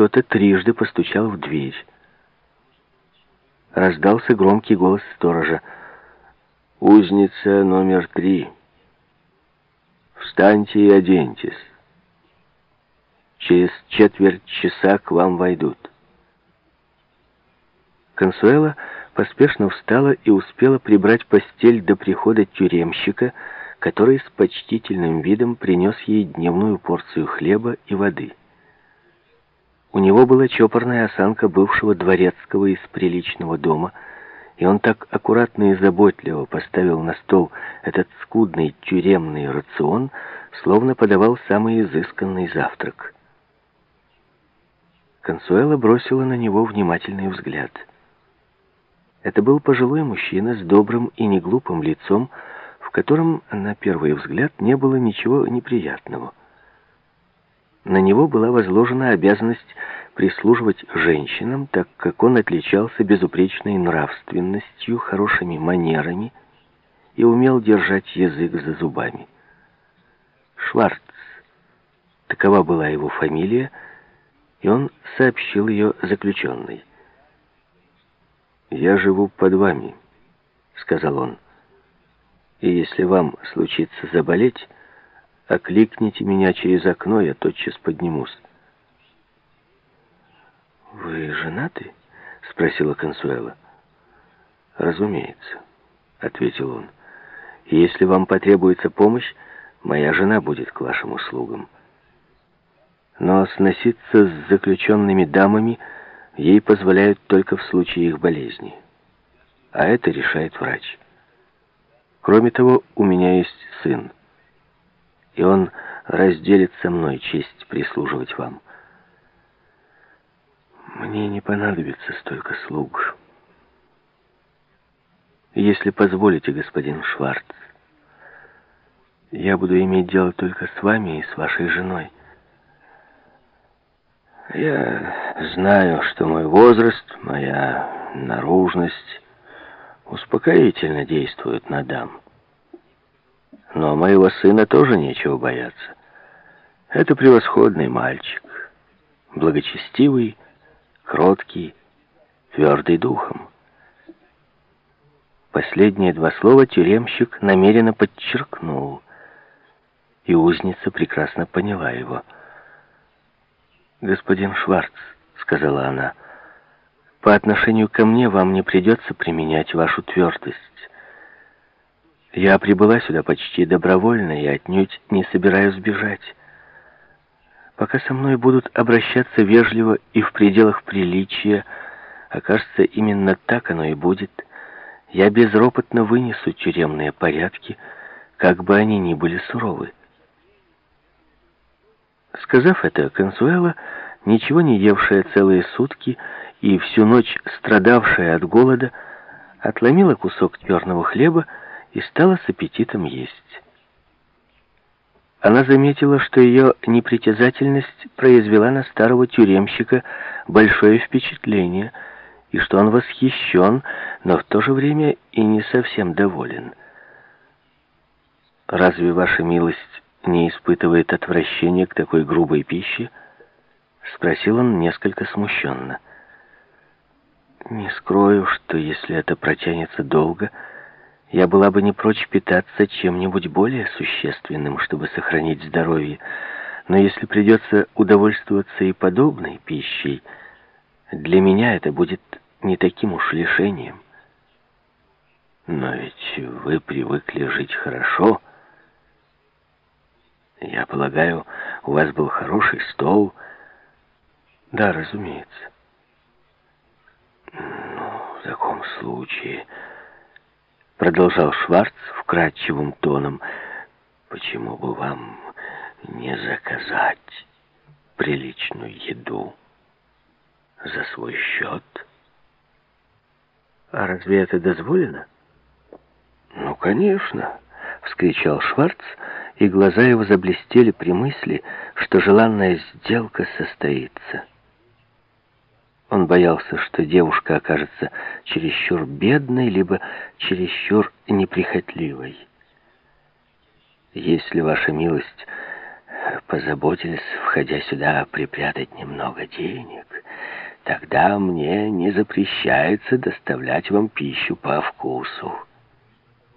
кто-то трижды постучал в дверь. Раздался громкий голос сторожа. «Узница номер три. Встаньте и оденьтесь. Через четверть часа к вам войдут». Консуэла поспешно встала и успела прибрать постель до прихода тюремщика, который с почтительным видом принес ей дневную порцию хлеба и воды. У него была чопорная осанка бывшего дворецкого из приличного дома, и он так аккуратно и заботливо поставил на стол этот скудный тюремный рацион, словно подавал самый изысканный завтрак. Консуэла бросила на него внимательный взгляд. Это был пожилой мужчина с добрым и неглупым лицом, в котором, на первый взгляд, не было ничего неприятного. На него была возложена обязанность прислуживать женщинам, так как он отличался безупречной нравственностью, хорошими манерами и умел держать язык за зубами. Шварц, такова была его фамилия, и он сообщил ее заключенной. «Я живу под вами», — сказал он, — «и если вам случится заболеть, Окликните меня через окно, я тотчас поднимусь. «Вы женаты?» — спросила Консуэла. «Разумеется», — ответил он. «Если вам потребуется помощь, моя жена будет к вашим услугам. Но сноситься с заключенными дамами ей позволяют только в случае их болезни. А это решает врач. Кроме того, у меня есть сын и он разделит со мной честь прислуживать вам. Мне не понадобится столько слуг. Если позволите, господин Шварц, я буду иметь дело только с вами и с вашей женой. Я знаю, что мой возраст, моя наружность успокоительно действуют на дам. Но моего сына тоже нечего бояться. Это превосходный мальчик, благочестивый, кроткий, твердый духом. Последние два слова тюремщик намеренно подчеркнул, и узница прекрасно поняла его. «Господин Шварц», — сказала она, — «по отношению ко мне вам не придется применять вашу твердость». Я прибыла сюда почти добровольно и отнюдь не собираюсь бежать. Пока со мной будут обращаться вежливо и в пределах приличия, окажется, именно так оно и будет, я безропотно вынесу тюремные порядки, как бы они ни были суровы. Сказав это, Консуэла, ничего не евшая целые сутки и всю ночь страдавшая от голода, отломила кусок черного хлеба и стала с аппетитом есть. Она заметила, что ее непритязательность произвела на старого тюремщика большое впечатление, и что он восхищен, но в то же время и не совсем доволен. «Разве ваша милость не испытывает отвращения к такой грубой пище?» — спросил он несколько смущенно. «Не скрою, что если это протянется долго...» Я была бы не прочь питаться чем-нибудь более существенным, чтобы сохранить здоровье. Но если придется удовольствоваться и подобной пищей, для меня это будет не таким уж лишением. Но ведь вы привыкли жить хорошо. Я полагаю, у вас был хороший стол. Да, разумеется. Ну, в таком случае продолжал Шварц вкрадчивым тоном, почему бы вам не заказать приличную еду за свой счет? А разве это дозволено? Ну, конечно, вскричал Шварц, и глаза его заблестели при мысли, что желанная сделка состоится. Он боялся, что девушка окажется чересчур бедной, либо чересчур неприхотливой. Если ваша милость позаботились, входя сюда, припрятать немного денег, тогда мне не запрещается доставлять вам пищу по вкусу.